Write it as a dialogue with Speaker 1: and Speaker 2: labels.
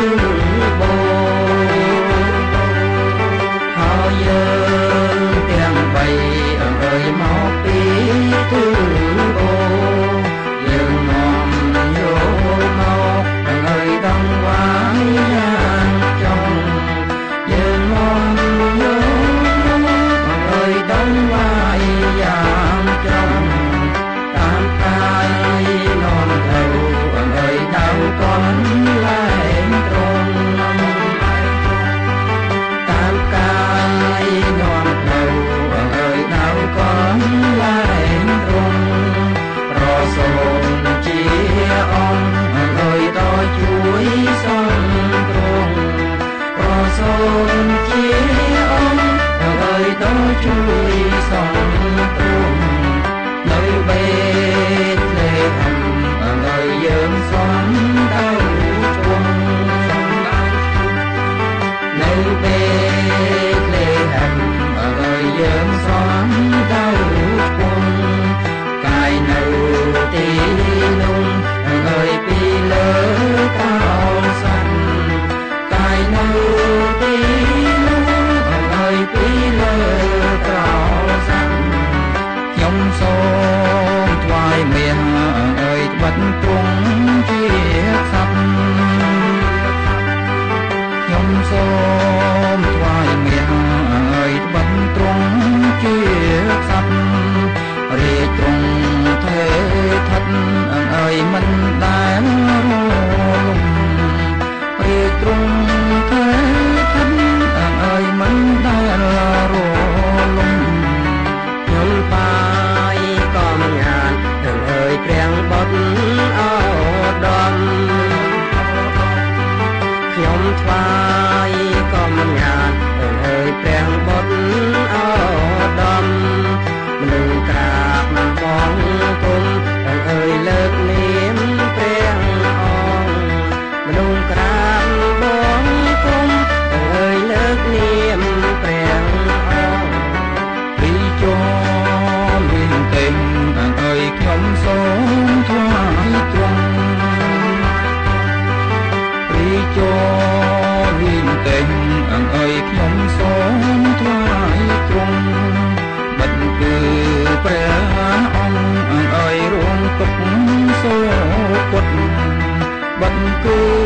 Speaker 1: Thank you. trôi dòng មថ្វាយក៏មិនងានអើយអើយព្រះបុត្រអដំមនុស្សក្រាបមិនបងគុំអើយអើយលើកនាមព្រះអង្គមនុស្សក្រាបបងគុំអើយអើយលើកនាមព្រះអង្គរីជោមានទិញអើយអើយខ្ញុំសូមថ្វាយទ្រង់ joy. good.